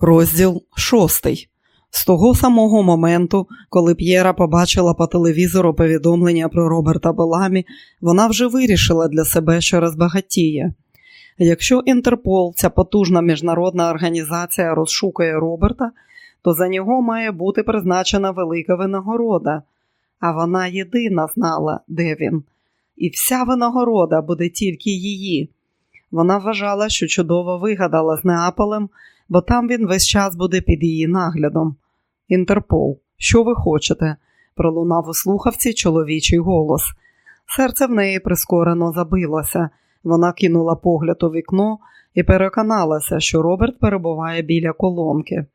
Розділ шостий. З того самого моменту, коли П'єра побачила по телевізору повідомлення про Роберта Беламі, вона вже вирішила для себе, що розбагатіє. Якщо Інтерпол, ця потужна міжнародна організація, розшукує Роберта, то за нього має бути призначена велика винагорода, а вона єдина знала, де він. І вся винагорода буде тільки її. Вона вважала, що чудово вигадала з Неаполем, бо там він весь час буде під її наглядом. Інтерпол, що ви хочете? пролунав у слухавці чоловічий голос. Серце в неї прискорено забилося. Вона кинула погляд у вікно і переконалася, що Роберт перебуває біля колонки.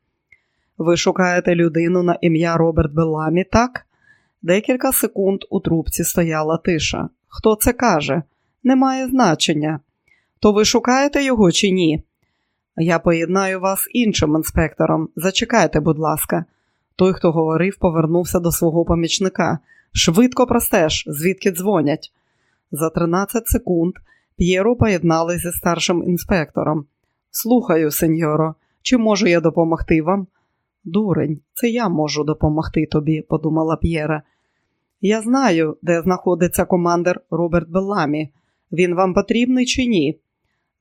Ви шукаєте людину на ім'я Роберт Беламі, так? Декілька секунд у трубці стояла тиша. Хто це каже? Немає значення. То ви шукаєте його чи ні? Я поєднаю вас з іншим інспектором. Зачекайте, будь ласка. Той, хто говорив, повернувся до свого помічника. Швидко простеж, звідки дзвонять. За 13 секунд П'єро поєднали зі старшим інспектором. Слухаю, сеньоро, чи можу я допомогти вам? Дурень, це я можу допомогти тобі, подумала П'єра. Я знаю, де знаходиться командир Роберт Белламі. Він вам потрібний чи ні?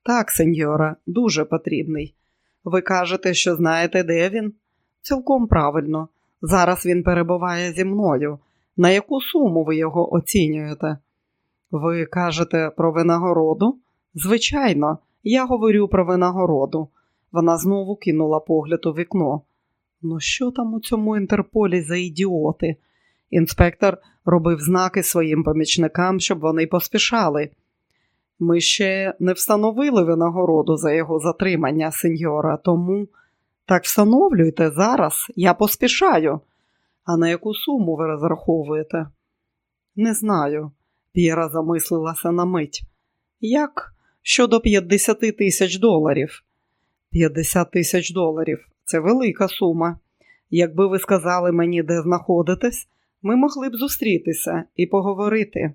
Так, сеньора, дуже потрібний. Ви кажете, що знаєте, де він? Цілком правильно. Зараз він перебуває зі мною. На яку суму ви його оцінюєте? Ви кажете про винагороду? Звичайно, я говорю про винагороду. Вона знову кинула погляд у вікно. Ну, що там у цьому інтерполі за ідіоти? Інспектор робив знаки своїм помічникам, щоб вони поспішали. Ми ще не встановили винагороду за його затримання, сеньора, тому так встановлюйте зараз, я поспішаю. А на яку суму ви розраховуєте? Не знаю, П'єра замислилася на мить. Як щодо 50 тисяч доларів? 50 тисяч доларів це велика сума. Якби ви сказали мені, де знаходитесь, ми могли б зустрітися і поговорити.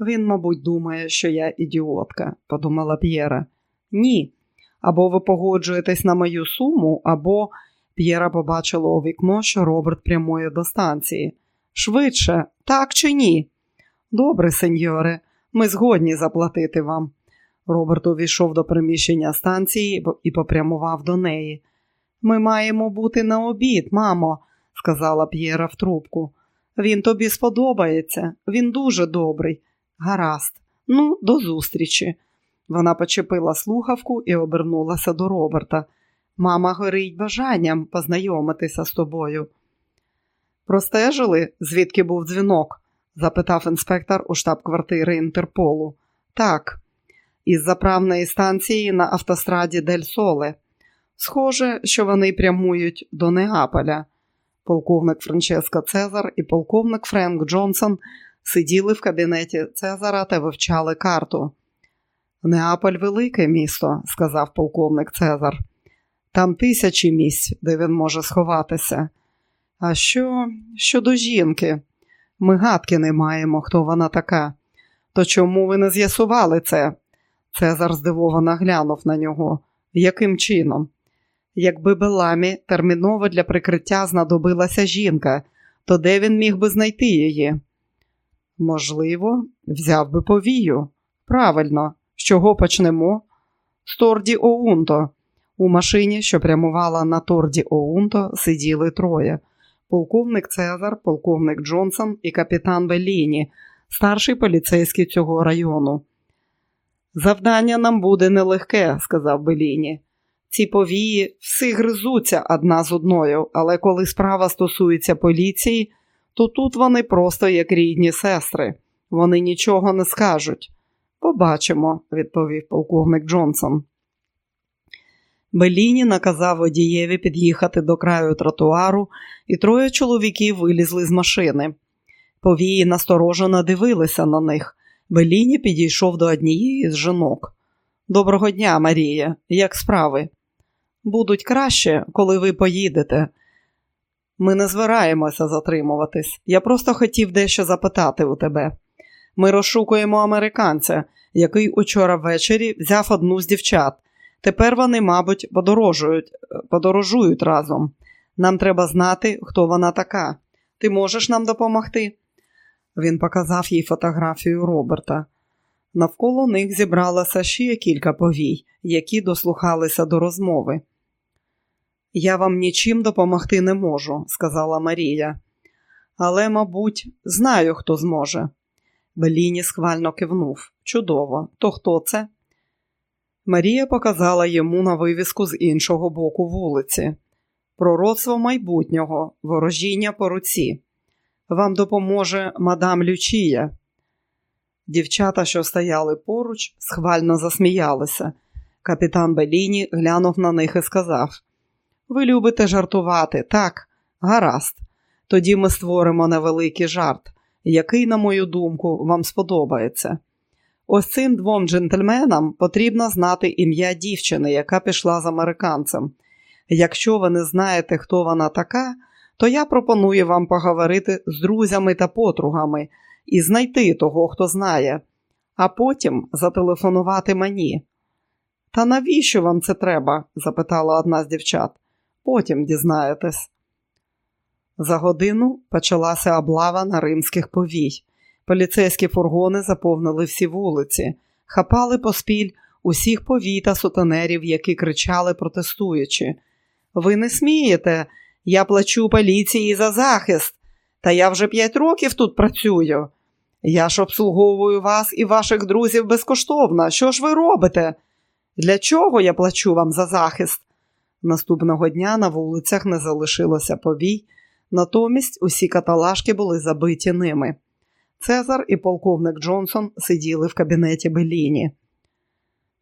Він, мабуть, думає, що я ідіотка, подумала П'єра. Ні. Або ви погоджуєтесь на мою суму, або П'єра побачила у вікно, що Роберт прямує до станції. Швидше, так чи ні? Добре, сеньоре, ми згодні заплатити вам. Роберт увійшов до приміщення станції і попрямував до неї. Ми маємо бути на обід, мамо, сказала П'єра в трубку. Він тобі сподобається, він дуже добрий. Гаразд, ну, до зустрічі. Вона почепила слухавку і обернулася до Роберта. Мама горить бажанням познайомитися з тобою. Простежили, звідки був дзвінок? запитав інспектор у штаб-квартири Інтерполу. Так, із заправної станції на автостраді Дель Соле. Схоже, що вони прямують до Неаполя. Полковник Франческо Цезар і полковник Френк Джонсон сиділи в кабінеті Цезара та вивчали карту. Неаполь велике місто, сказав полковник Цезар. Там тисячі місць, де він може сховатися. А що щодо жінки? Ми гадки не маємо, хто вона така. То чому ви не з'ясували це? Цезар здивовано глянув на нього. Яким чином? Якби Беламі терміново для прикриття знадобилася жінка, то де він міг би знайти її? Можливо, взяв би повію. Правильно, з чого почнемо? З Торді Оунто. У машині, що прямувала на Торді Оунто, сиділи троє: полковник Цезар, полковник Джонсон і капітан Беліні, старший поліцейський цього району. Завдання нам буде нелегке, сказав Беліні. Ці повії всі гризуться одна з одною, але коли справа стосується поліції, то тут вони просто як рідні сестри. Вони нічого не скажуть. Побачимо, відповів полковник Джонсон. Беліні наказав водієві під'їхати до краю тротуару, і троє чоловіків вилізли з машини. Повії насторожено дивилися на них. Беліні підійшов до однієї з жінок. Доброго дня, Марія, як справи? Будуть краще, коли ви поїдете. Ми не збираємося затримуватись. Я просто хотів дещо запитати у тебе. Ми розшукуємо американця, який учора ввечері взяв одну з дівчат. Тепер вони, мабуть, подорожують, подорожують разом. Нам треба знати, хто вона така. Ти можеш нам допомогти? Він показав їй фотографію Роберта. Навколо них зібралося ще кілька повій, які дослухалися до розмови. Я вам нічим допомогти не можу, сказала Марія, але, мабуть, знаю, хто зможе. Беліні схвально кивнув. Чудово, то хто це? Марія показала йому на вивіску з іншого боку вулиці. Пророцтво майбутнього, ворожіння по руці. Вам допоможе мадам Лючія. Дівчата, що стояли поруч, схвально засміялися. Капітан Беліні глянув на них і сказав: Ви любите жартувати, так, гаразд. Тоді ми створимо невеликий жарт, який, на мою думку, вам сподобається. Ось цим двом джентльменам потрібно знати ім'я дівчини, яка пішла з американцем. Якщо ви не знаєте, хто вона така, то я пропоную вам поговорити з друзями та подругами і знайти того, хто знає, а потім зателефонувати мені. Та навіщо вам це треба? запитала одна з дівчат. Потім дізнаєтесь. За годину почалася облава на римських повій. Поліцейські фургони заповнили всі вулиці, хапали поспіль усіх повій та сутенерів, які кричали, протестуючи. Ви не смієте, я плачу поліції за захист, та я вже п'ять років тут працюю. Я ж обслуговую вас і ваших друзів безкоштовно. Що ж ви робите? Для чого я плачу вам за захист? Наступного дня на вулицях не залишилося повій, натомість усі каталажки були забиті ними. Цезар і полковник Джонсон сиділи в кабінеті Беліні.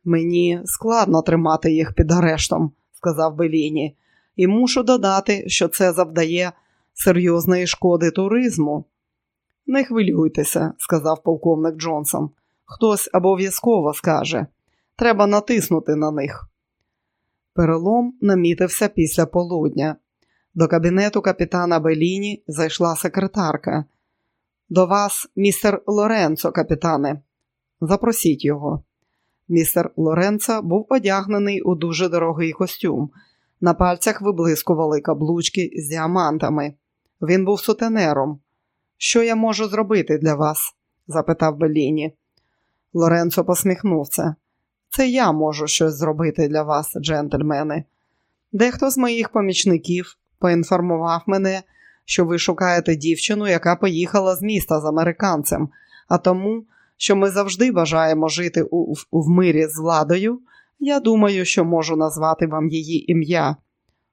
Мені складно тримати їх під арештом, сказав Беліні, і мушу додати, що це завдає серйозної шкоди туризму. Не хвилюйтеся, сказав полковник Джонсон. Хтось обов'язково скаже. Треба натиснути на них. Перелом намітився після полудня. До кабінету капітана Беліні зайшла секретарка. До вас, містер Лоренцо, капітане. Запросіть його. Містер Лоренцо був одягнений у дуже дорогий костюм. На пальцях виблискували каблучки з діамантами. Він був сутенером. Що я можу зробити для вас? запитав Беліні. Лоренцо посміхнувся. Це я можу щось зробити для вас, джентльмени. Дехто з моїх помічників поінформував мене, що ви шукаєте дівчину, яка поїхала з міста з американцем, а тому, що ми завжди бажаємо жити у, в, в мирі з владою, я думаю, що можу назвати вам її ім'я.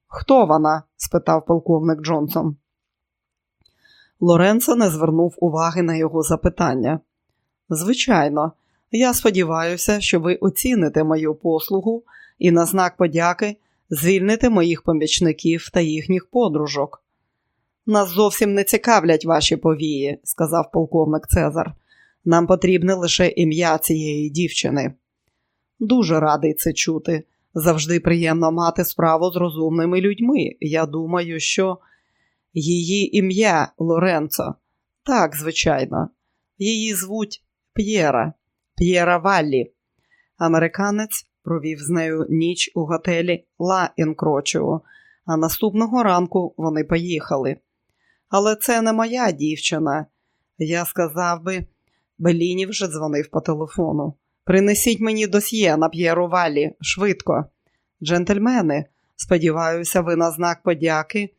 Хто вона? спитав полковник Джонсон. Лоренцо не звернув уваги на його запитання. Звичайно, я сподіваюся, що ви оціните мою послугу і на знак подяки звільните моїх помічників та їхніх подружок. Нас зовсім не цікавлять ваші повії, сказав полковник Цезар. Нам потрібне лише ім'я цієї дівчини. Дуже радий це чути. Завжди приємно мати справу з розумними людьми. Я думаю, що її ім'я Лоренцо. Так, звичайно, її звуть П'єра, П'єра Валлі. Американець провів з нею ніч у готелі Ла Інкрочіо, а наступного ранку вони поїхали. Але це не моя дівчина. Я сказав би, Беліні вже дзвонив по телефону. Принесіть мені досьє на П'єру Валі, швидко. Джентльмени, сподіваюся, ви на знак подяки.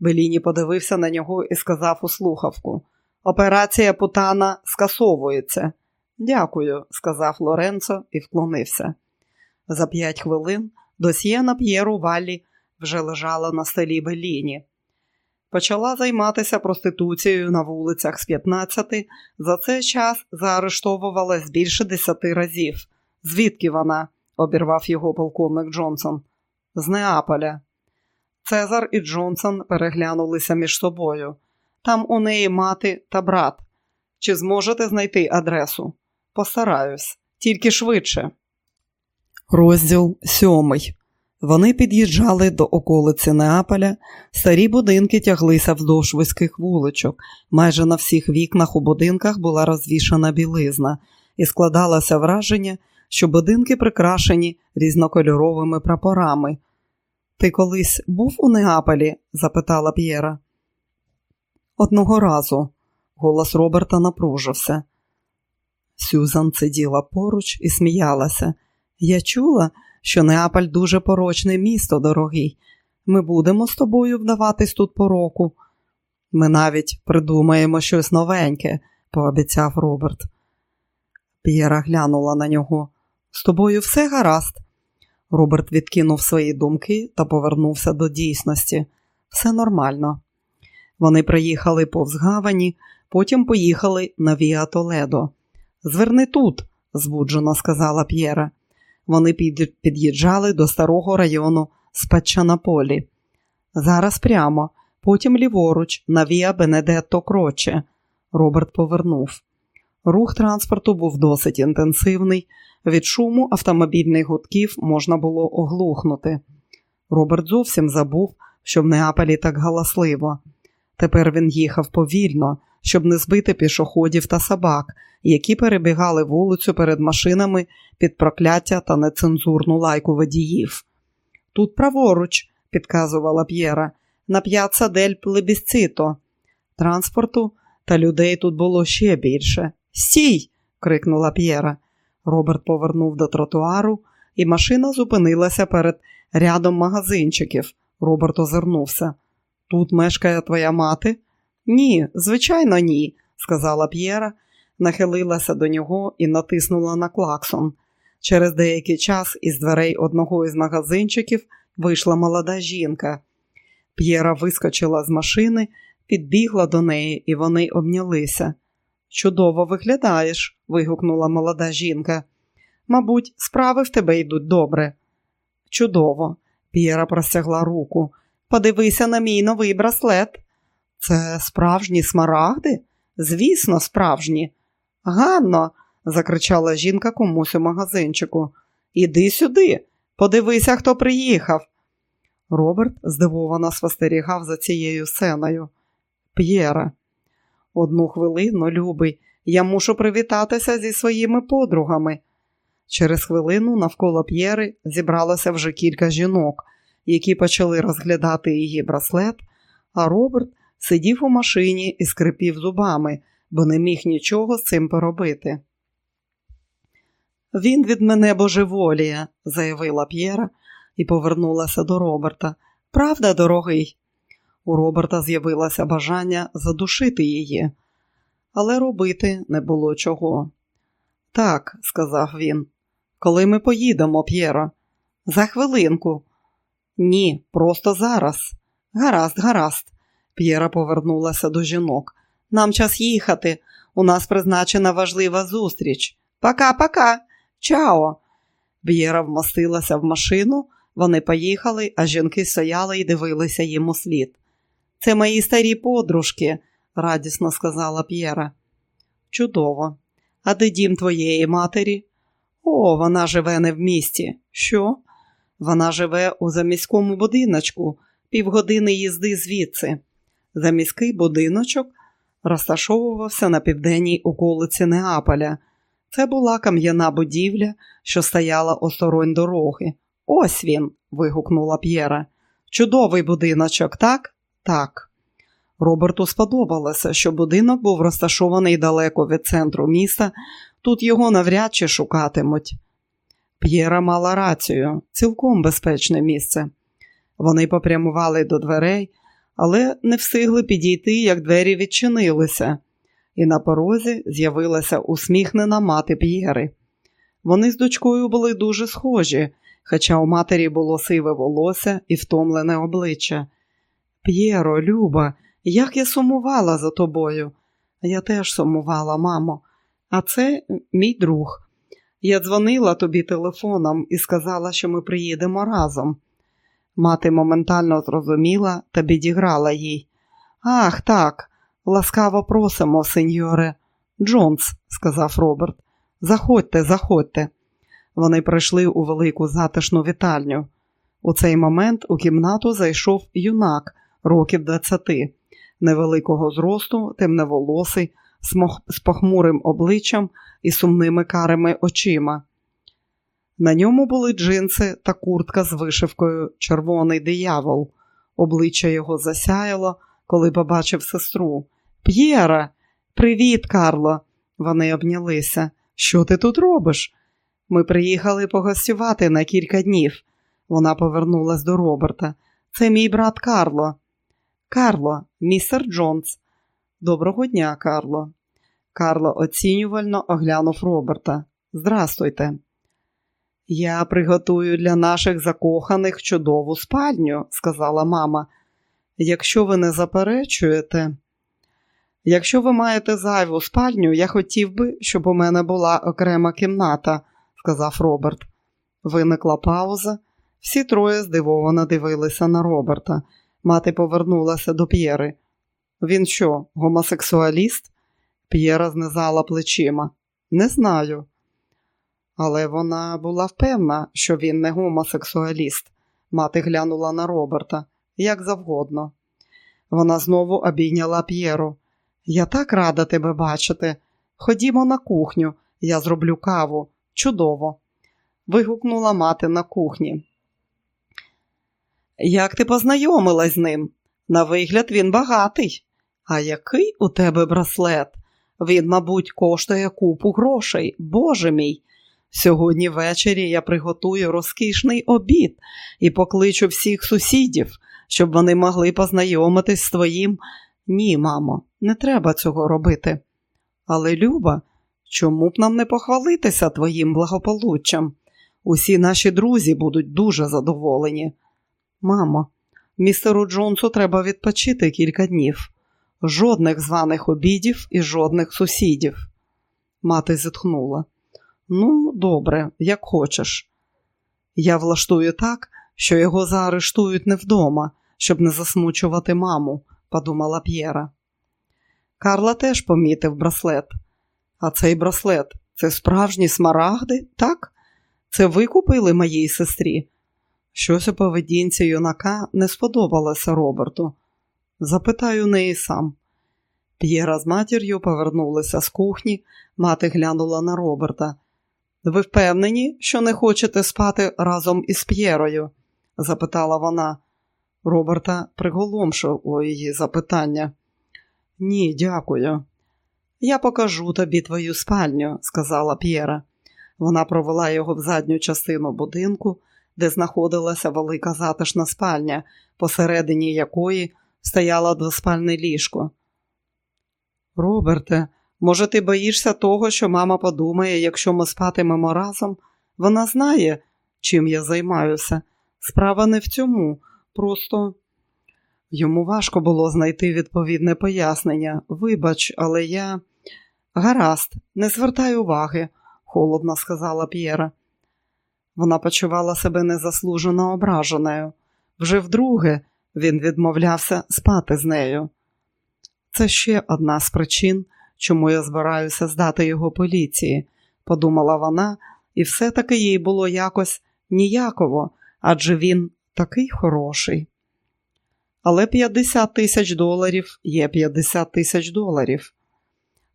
Беліні подивився на нього і сказав у слухавку. Операція Путана скасовується. Дякую, сказав Лоренцо і вклонився. За п'ять хвилин досьє на П'єру Валлі вже лежало на столі Беліні. Почала займатися проституцією на вулицях з 15, за цей час заарештовувалась більше десяти разів. Звідки вона? обірвав його полковник Джонсон. З Неаполя. Цезар і Джонсон переглянулися між собою. Там у неї мати та брат. Чи зможете знайти адресу? Постараюсь, тільки швидше. Розділ сьомий. Вони під'їжджали до околиці Неаполя, старі будинки тяглися вздовж вузьких вуличок. Майже на всіх вікнах у будинках була розвішана білизна, і складалося враження, що будинки прикрашені різнокольоровими прапорами. Ти колись був у Неаполі? запитала П'єра. Одного разу голос Роберта напружився. Сюзан сиділа поруч і сміялася. Я чула, що Неаполь дуже порочне місто, дорогий. Ми будемо з тобою вдаватись тут по року. Ми навіть придумаємо щось новеньке, пообіцяв Роберт. П'єра глянула на нього. З тобою все гаразд. Роберт відкинув свої думки та повернувся до дійсності. Все нормально. Вони приїхали повз гавані, потім поїхали на Віа Толедо. Зверни тут, збуджено сказала П'єра. Вони під'їжджали до старого району Спачанаполі. Зараз прямо, потім ліворуч, на Віа Бенедетто Кроче. Роберт повернув. Рух транспорту був досить інтенсивний. Від шуму автомобільних гудків можна було оглухнути. Роберт зовсім забув, що в Неаполі так галасливо. Тепер він їхав повільно, щоб не збити пішоходів та собак, які перебігали вулицю перед машинами під прокляття та нецензурну лайку водіїв. Тут праворуч, підказувала П'єра, на п'яца дель плебісцито. Транспорту та людей тут було ще більше. Стій! крикнула П'єра. Роберт повернув до тротуару, і машина зупинилася перед рядом магазинчиків. Роберт озирнувся. Тут мешкає твоя мати? Ні, звичайно, ні, сказала П'єра, нахилилася до нього і натиснула на клаксон. Через деякий час із дверей одного із магазинчиків вийшла молода жінка. П'єра вискочила з машини, підбігла до неї, і вони обнялися. Чудово виглядаєш, вигукнула молода жінка. Мабуть, справи в тебе йдуть добре. Чудово, П'єра простягла руку. Подивися на мій новий браслет. Це справжні смарагди? Звісно, справжні. Ганно, закричала жінка комусь у магазинчику. Іди сюди, подивися, хто приїхав. Роберт здивовано спостерігав за цією сценою. П'єра, одну хвилину, любий, я мушу привітатися зі своїми подругами. Через хвилину навколо П'єри зібралося вже кілька жінок, які почали розглядати її браслет, а Роберт сидів у машині і скрипів зубами, бо не міг нічого з цим поробити. Він від мене божеволіє, заявила П'єра і повернулася до Роберта. Правда, дорогий? У Роберта з'явилося бажання задушити її, але робити не було чого. Так, сказав він, коли ми поїдемо, П'єро? За хвилинку. Ні, просто зараз. Гаразд, гаразд. П'єра повернулася до жінок. Нам час їхати. У нас призначена важлива зустріч. Пока-пока. Чао. П'єра вмостилася в машину, вони поїхали, а жінки стояли і дивилися їм у слід. Це мої старі подружки, радісно сказала П'єра. Чудово. А де дім твоєї матері? О, вона живе не в місті. Що? Вона живе у заміському будиночку, півгодини їзди звідси. Заміський будиночок розташовувався на південній околиці Неаполя. Це була кам'яна будівля, що стояла осторонь дороги. Ось він. вигукнула П'єра. Чудовий будиночок, так? Так. Роберту сподобалося, що будинок був розташований далеко від центру міста, тут його навряд чи шукатимуть. П'єра мала рацію, цілком безпечне місце. Вони попрямували до дверей, але не встигли підійти, як двері відчинилися, і на порозі з'явилася усміхнена мати П'єри. Вони з дочкою були дуже схожі, хоча у матері було сиве волосся і втомлене обличчя. П'єро, Люба, як я сумувала за тобою. Я теж сумувала, мамо, а це мій друг. Я дзвонила тобі телефоном і сказала, що ми приїдемо разом. Мати моментально зрозуміла та підіграла їй. Ах, так, ласкаво просимо, сеньоре. Джонс, сказав Роберт. Заходьте, заходьте. Вони прийшли у велику затишну вітальню. У цей момент у кімнату зайшов юнак років двадцяти, невеликого зросту, темневолосий, з похмурим обличчям і сумними карими очима. На ньому були джинси та куртка з вишивкою Червоний диявол. Обличчя його засяяло, коли побачив сестру. П'єра, привіт, Карло. Вони обнялися. Що ти тут робиш? Ми приїхали погостювати на кілька днів. Вона повернулась до Роберта. Це мій брат Карло. Карло, містер Джонс. Доброго дня, Карло. Карло оцінювально оглянув Роберта. Здрастуйте. Я приготую для наших закоханих чудову спальню, сказала мама. Якщо ви не заперечуєте, якщо ви маєте зайву спальню, я хотів би, щоб у мене була окрема кімната, сказав Роберт. Виникла пауза. Всі троє здивовано дивилися на Роберта. Мати повернулася до П'єри. Він що, гомосексуаліст? П'єра знизала плечима. Не знаю. Але вона була впевна, що він не гомосексуаліст. Мати глянула на Роберта, як завгодно. Вона знову обійняла П'єру. Я так рада тебе бачити. Ходімо на кухню, я зроблю каву. Чудово. Вигукнула мати на кухні. Як ти познайомилась з ним? На вигляд, він багатий. А який у тебе браслет? Він, мабуть, коштує купу грошей, Боже мій. Сьогодні ввечері я приготую розкішний обід і покличу всіх сусідів, щоб вони могли познайомитись з твоїм. Ні, мамо, не треба цього робити. Але, Люба, чому б нам не похвалитися твоїм благополуччям? Усі наші друзі будуть дуже задоволені. Мамо, містеру Джонсу треба відпочити кілька днів. Жодних званих обідів і жодних сусідів. Мати зітхнула. Ну, добре, як хочеш. Я влаштую так, що його заарештують не вдома, щоб не засмучувати маму, подумала П'єра. Карла теж помітив браслет. А цей браслет це справжні смарагди, так? Це ви купили моїй сестрі? Щось у поведінці юнака не сподобалося Роберту. Запитаю неї сам. П'єра з матір'ю повернулися з кухні, мати глянула на Роберта. Ви впевнені, що не хочете спати разом із П'єрою? запитала вона. Роберта приголомшило її запитання. Ні, дякую. Я покажу тобі твою спальню, сказала П'єра. Вона провела його в задню частину будинку, де знаходилася велика затишна спальня, посередині якої стояло двоспальне ліжко. Роберте, може, ти боїшся того, що мама подумає, якщо ми спатимемо разом? Вона знає, чим я займаюся. Справа не в цьому. Просто йому важко було знайти відповідне пояснення. Вибач, але я. Гаразд, не звертай уваги, холодно сказала П'єра. Вона почувала себе незаслужено ображеною. Вже вдруге він відмовлявся спати з нею. Це ще одна з причин, чому я збираюся здати його поліції, подумала вона, і все-таки їй було якось ніяково, адже він такий хороший. Але 50 тисяч доларів є 50 тисяч доларів.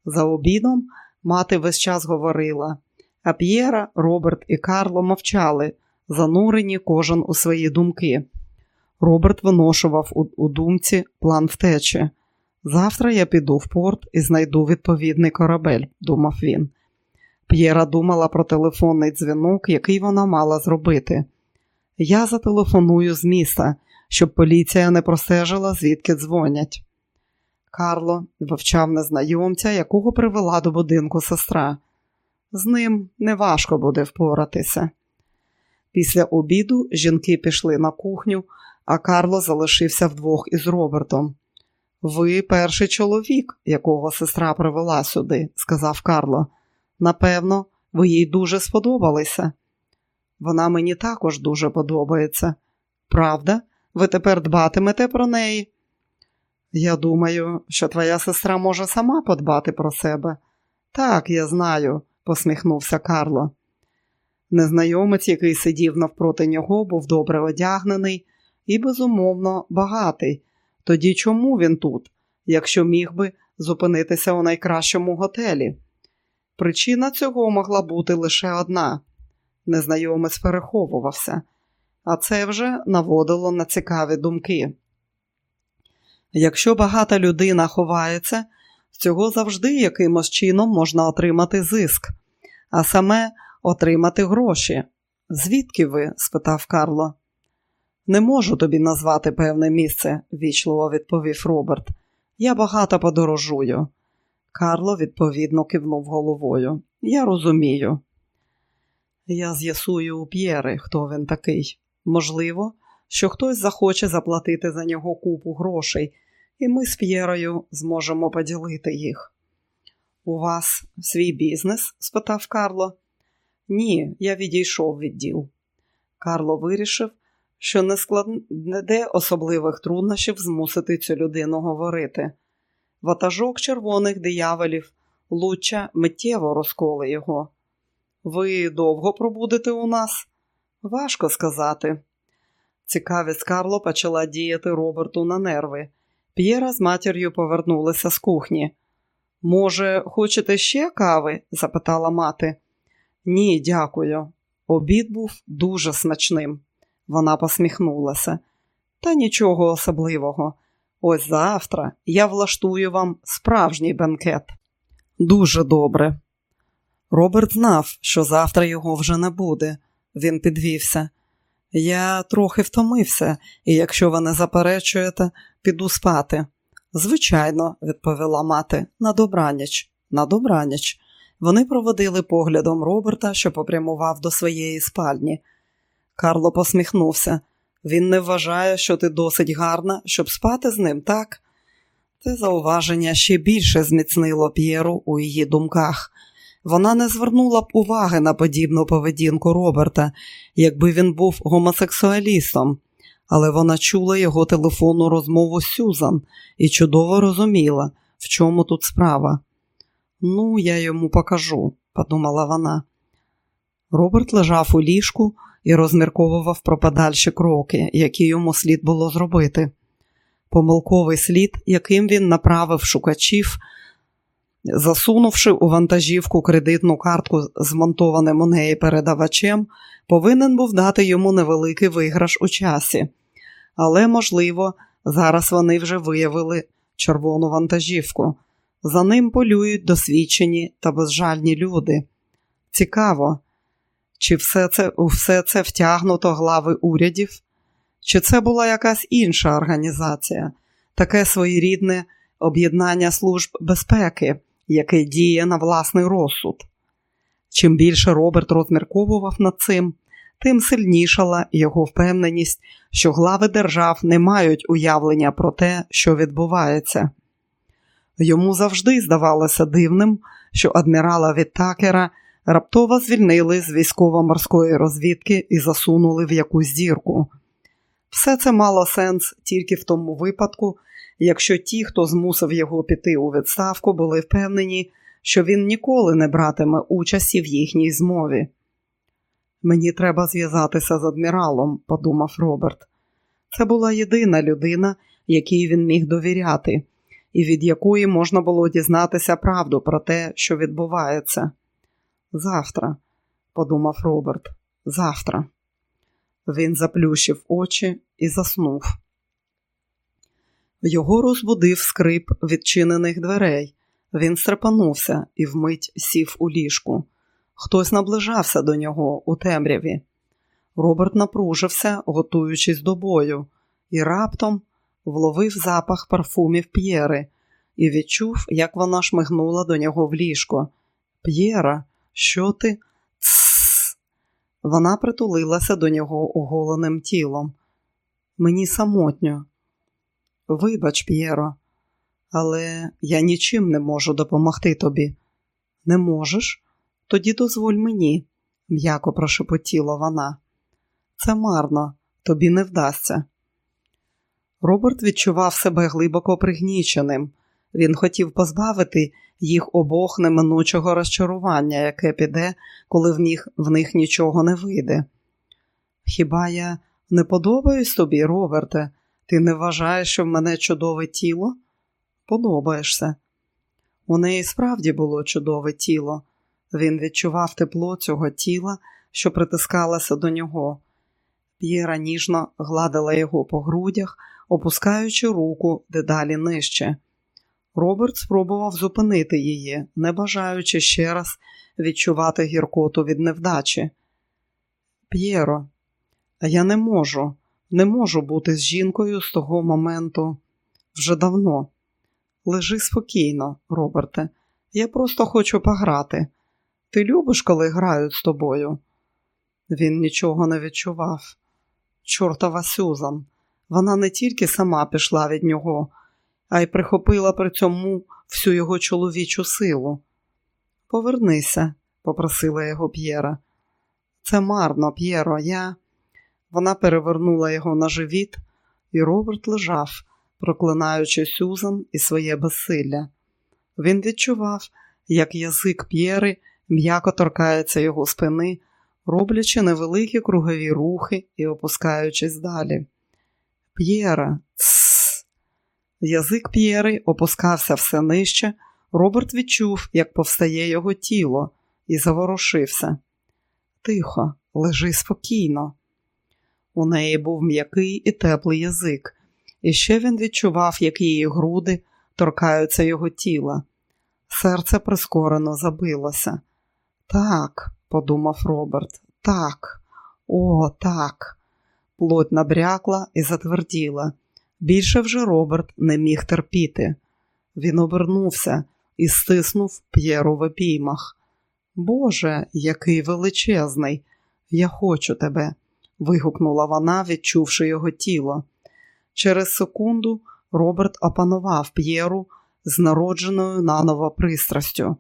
За обідом мати весь час говорила, а П'єра, Роберт і Карло мовчали, занурені кожен у свої думки. Роберт виношував у, у думці план втечі. Завтра я піду в порт і знайду відповідний корабель, думав він. П'єра думала про телефонний дзвінок, який вона мала зробити. Я зателефоную з міста, щоб поліція не простежила, звідки дзвонять. Карло вивчав незнайомця, якого привела до будинку сестра. З ним неважко буде впоратися. Після обіду жінки пішли на кухню, а Карло залишився вдвох із Робертом. Ви перший чоловік, якого сестра привела сюди, сказав Карло. Напевно, ви їй дуже сподобалися. Вона мені також дуже подобається. Правда, ви тепер дбатимете про неї? Я думаю, що твоя сестра може сама подбати про себе. Так, я знаю, посміхнувся Карло. Незнайомець, який сидів навпроти нього, був добре одягнений і, безумовно, багатий. Тоді чому він тут, якщо міг би зупинитися у найкращому готелі? Причина цього могла бути лише одна. Незнайомець переховувався, а це вже наводило на цікаві думки. Якщо багата людина ховається, з цього завжди якимось чином можна отримати зиск, а саме отримати гроші. Звідки ви? спитав Карло. Не можу тобі назвати певне місце, вічливо відповів Роберт. Я багато подорожую. Карло відповідно кивнув головою. Я розумію. Я з'ясую у П'єри, хто він такий. Можливо, що хтось захоче заплатити за нього купу грошей, і ми з П'єрою зможемо поділити їх. У вас свій бізнес? спитав Карло. Ні, я відійшов від діл. Карло вирішив, що не складне особливих труднощів змусити цю людину говорити. Ватажок червоних дияволів, луча миттєво розколи його. Ви довго пробудете у нас? Важко сказати. Цікавість Карло почала діяти Роберту на нерви. П'єра з матір'ю повернулися з кухні. Може, хочете ще кави? запитала мати. Ні, дякую. Обід був дуже смачним. Вона посміхнулася. Та нічого особливого. Ось завтра я влаштую вам справжній бенкет. Дуже добре. Роберт знав, що завтра його вже не буде. Він підвівся. Я трохи втомився, і якщо ви не заперечуєте, піду спати. Звичайно, відповіла мати, на добраніч, на добраніч. Вони проводили поглядом Роберта, що попрямував до своєї спальні. Карло посміхнувся. Він не вважає, що ти досить гарна, щоб спати з ним, так? Те зауваження ще більше зміцнило П'єру у її думках. Вона не звернула б уваги на подібну поведінку Роберта, якби він був гомосексуалістом, але вона чула його телефонну розмову з Сюзан і чудово розуміла, в чому тут справа. Ну, я йому покажу, подумала вона. Роберт лежав у ліжку і розмірковував про подальші кроки, які йому слід було зробити. Помилковий слід, яким він направив шукачів, засунувши у вантажівку кредитну картку з монтованим у неї передавачем, повинен був дати йому невеликий виграш у часі. Але, можливо, зараз вони вже виявили червону вантажівку. За ним полюють досвідчені та безжальні люди. Цікаво, чи все це все це втягнуто глави урядів, чи це була якась інша організація, таке своєрідне об'єднання служб безпеки, яке діє на власний розсуд. Чим більше Роберт розмірковував над цим, тим сильнішала його впевненість, що глави держав не мають уявлення про те, що відбувається. Йому завжди здавалося дивним, що адмірала Віттакера раптово звільнили з військово-морської розвідки і засунули в якусь зірку. Все це мало сенс тільки в тому випадку, якщо ті, хто змусив його піти у відставку, були впевнені, що він ніколи не братиме участі в їхній змові. Мені треба зв'язатися з адміралом, подумав Роберт. Це була єдина людина, якій він міг довіряти, і від якої можна було дізнатися правду про те, що відбувається. Завтра, подумав Роберт, завтра. Він заплющив очі і заснув. Його розбудив скрип відчинених дверей. Він стрепанувся і вмить сів у ліжку. Хтось наближався до нього у темряві. Роберт напружився, готуючись до бою, і раптом вловив запах парфумів П'єри і відчув, як вона шмигнула до нього в ліжко. П'єра, що ти? Тссс. Вона притулилася до нього оголеним тілом. Мені самотньо. Вибач, П'єро, але я нічим не можу допомогти тобі. Не можеш? Тоді дозволь мені, м'яко прошепотіла вона. Це марно, тобі не вдасться. Роберт відчував себе глибоко пригніченим. Він хотів позбавити їх обох неминучого розчарування, яке піде, коли в них, в них нічого не вийде. Хіба я не подобаюсь тобі, Роберте? Ти не вважаєш, що в мене чудове тіло? Подобаєшся. У неї справді було чудове тіло. Він відчував тепло цього тіла, що притискалася до нього. П'єра ніжно гладила його по грудях, опускаючи руку дедалі нижче. Роберт спробував зупинити її, не бажаючи ще раз відчувати гіркоту від невдачі. П'єро, я не можу, не можу бути з жінкою з того моменту вже давно. Лежи спокійно, Роберте, я просто хочу пограти. Ти любиш, коли грають з тобою? Він нічого не відчував. Чортова Сюзан. Вона не тільки сама пішла від нього, а й прихопила при цьому всю його чоловічу силу. Повернися, попросила його П'єра. Це марно, П'єро, я. Вона перевернула його на живіт, і Роберт лежав, проклинаючи Сюзан і своє безсилля. Він відчував, як язик П'єри м'яко торкається його спини, роблячи невеликі кругові рухи і опускаючись далі. П'єра. Язик П'єри опускався все нижче. Роберт відчув, як повстає його тіло, і заворушився. Тихо, лежи спокійно. У неї був м'який і теплий язик, і ще він відчував, як її груди торкаються його тіла. Серце прискорено забилося. Так, подумав Роберт, так, о, так. Плоть набрякла і затверділа. Більше вже Роберт не міг терпіти. Він обернувся і стиснув П'єру в обіймах. Боже, який величезний! Я хочу тебе, вигукнула вона, відчувши його тіло. Через секунду Роберт опанував П'єру з народженою наново пристрастю.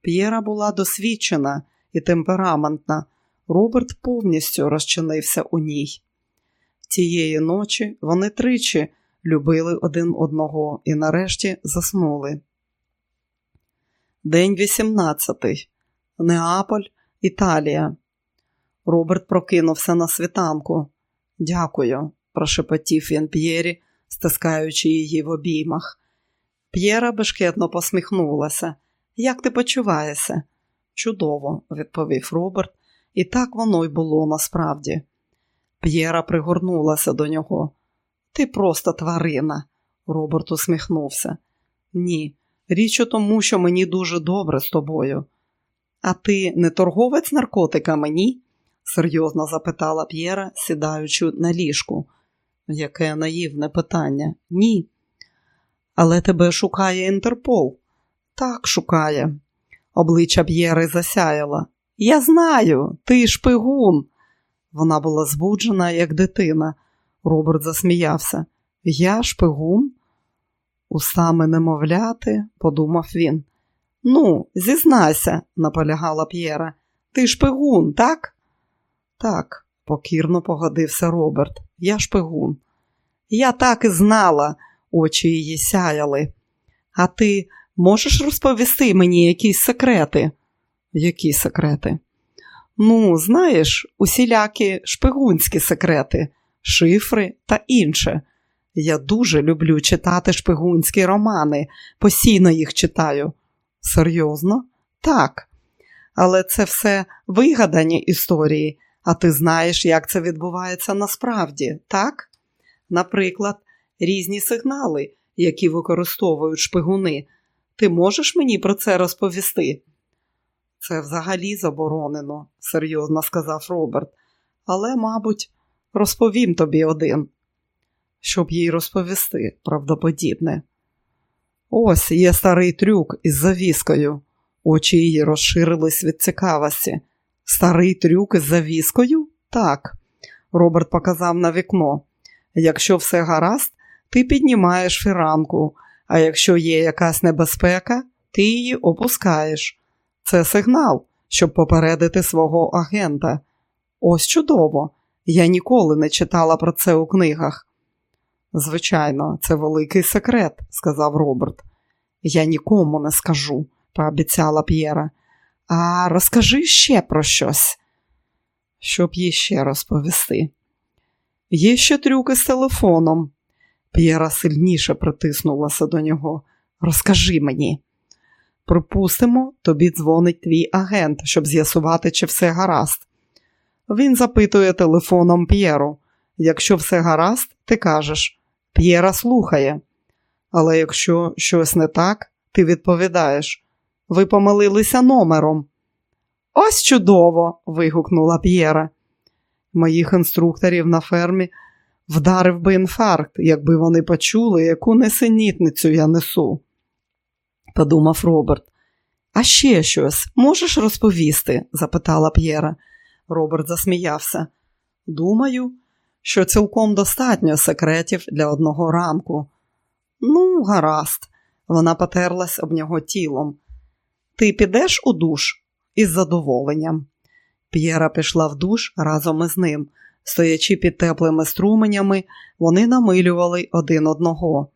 П'єра була досвідчена і темпераментна. Роберт повністю розчинився у ній. Тієї ночі вони тричі любили один одного і нарешті заснули. День 18. Неаполь, Італія. Роберт прокинувся на світанку. Дякую, прошепотів він П'єрі, стискаючи її в обіймах. П'єра бешкетно посміхнулася. Як ти почуваєшся? Чудово, відповів Роберт, і так воно й було насправді. П'єра пригорнулася до нього. Ти просто тварина, Роберт усміхнувся. Ні, річ у тому, що мені дуже добре з тобою. А ти не торговець наркотиками, ні? серйозно запитала П'єра, сідаючи на ліжку. Яке наївне питання? Ні. Але тебе шукає Інтерпол. Так, шукає. Обличчя П'єри засяяло. Я знаю, ти шпигун. Вона була збуджена, як дитина. Роберт засміявся. Я шпигун? Устами немовляти, подумав він. Ну, зізнайся, наполягала П'єра. Ти шпигун, так? Так, покірно погодився Роберт. Я шпигун. Я так і знала, очі її сяяли. А ти можеш розповісти мені якісь секрети? Які секрети? Ну, знаєш, усілякі шпигунські секрети, шифри та інше. Я дуже люблю читати шпигунські романи, постійно їх читаю. Серйозно? Так. Але це все вигадані історії, а ти знаєш, як це відбувається насправді, так? Наприклад, різні сигнали, які використовують шпигуни. Ти можеш мені про це розповісти? Це взагалі заборонено, серйозно сказав Роберт. Але, мабуть, розповім тобі один, щоб їй розповісти правдоподібне. Ось є старий трюк із завіскою. Очі її розширились від цікавості. Старий трюк із завіскою? Так. Роберт показав на вікно. Якщо все гаразд, ти піднімаєш фіранку, а якщо є якась небезпека, ти її опускаєш. Це сигнал, щоб попередити свого агента. Ось чудово. Я ніколи не читала про це у книгах. Звичайно, це великий секрет, сказав Роберт. Я нікому не скажу, пообіцяла П'єра. А розкажи ще про щось, щоб їй ще розповісти. Є ще трюки з телефоном. П'єра сильніше притиснулася до нього. Розкажи мені. Припустимо, тобі дзвонить твій агент, щоб з'ясувати, чи все гаразд. Він запитує телефоном П'єру. Якщо все гаразд, ти кажеш П'єра слухає. Але якщо щось не так, ти відповідаєш ви помилилися номером. Ось чудово. вигукнула П'єра. Моїх інструкторів на фермі вдарив би інфаркт, якби вони почули, яку несенітницю я несу, подумав Роберт. А ще щось можеш розповісти? запитала П'єра. Роберт засміявся. Думаю, що цілком достатньо секретів для одного ранку. Ну, гаразд, вона потерлась об нього тілом. Ти підеш у душ із задоволенням. П'єра пішла в душ разом із ним. Стоячи під теплими струменями, вони намилювали один одного.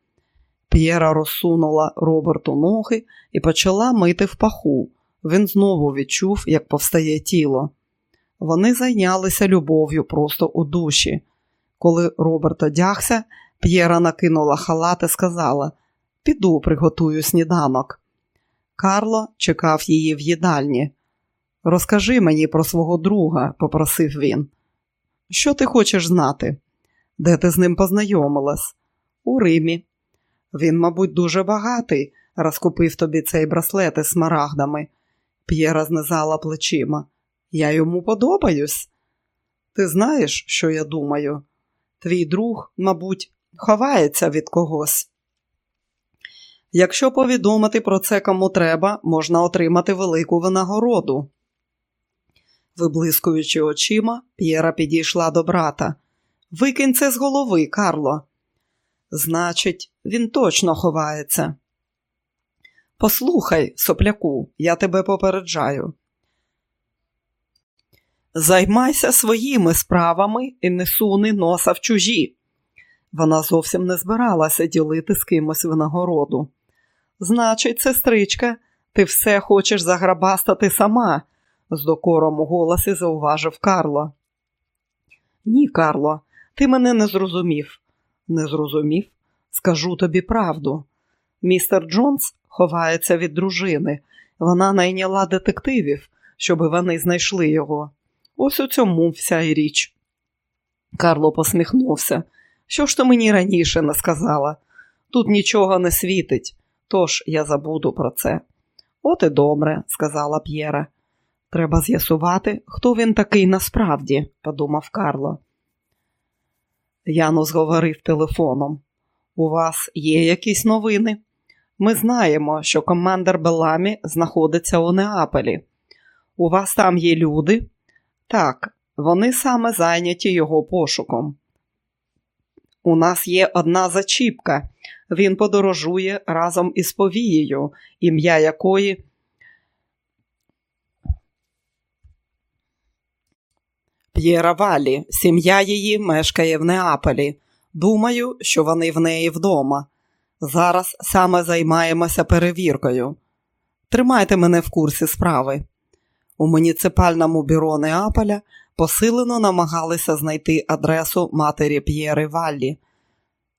П'єра розсунула Роберту ноги і почала мити в паху. Він знову відчув, як повстає тіло. Вони зайнялися любов'ю просто у душі. Коли Роберт одягся, П'єра накинула халат і сказала Піду, приготую сніданок. Карло чекав її в їдальні. Розкажи мені про свого друга, попросив він. Що ти хочеш знати? Де ти з ним познайомилась? У Римі. Він, мабуть, дуже багатий, раз купив тобі цей браслет із смарагдами. П'єра знизала плечима. Я йому подобаюсь. Ти знаєш, що я думаю? Твій друг, мабуть, ховається від когось. Якщо повідомити про це кому треба, можна отримати велику винагороду. Виблискуючи очима, П'єра підійшла до брата. Викинь це з голови, Карло. Значить, він точно ховається. Послухай, сопляку, я тебе попереджаю. Займайся своїми справами і не суни носа в чужі. Вона зовсім не збиралася ділити з кимось винагороду. Значить, сестричка, ти все хочеш заграбастати сама, з докором у голосі зауважив Карло. Ні, Карло, ти мене не зрозумів. Не зрозумів? Скажу тобі правду. Містер Джонс ховається від дружини. Вона найняла детективів, щоб вони знайшли його. Ось у цьому вся і річ. Карло посміхнувся. Що ж ти мені раніше не сказала? Тут нічого не світить, тож я забуду про це. От і добре, сказала П'єра. Треба з'ясувати, хто він такий насправді, подумав Карло. Янус говорив телефоном. У вас є якісь новини? Ми знаємо, що командир Беламі знаходиться у Неаполі. У вас там є люди? Так, вони саме зайняті його пошуком. У нас є одна зачіпка. Він подорожує разом із повією, ім'я якої П'єра Валі, сім'я її мешкає в Неаполі. Думаю, що вони в неї вдома. Зараз саме займаємося перевіркою. Тримайте мене в курсі справи. У муніципальному бюро Неаполя посилено намагалися знайти адресу матері П'єри Валлі.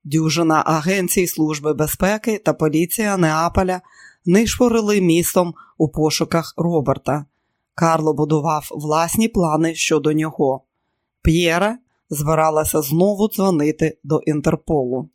Дюжина агенцій Служби безпеки та поліція Неаполя нишпорили містом у пошуках Роберта. Карло будував власні плани щодо нього. П'єра збиралася знову дзвонити до Інтерполу.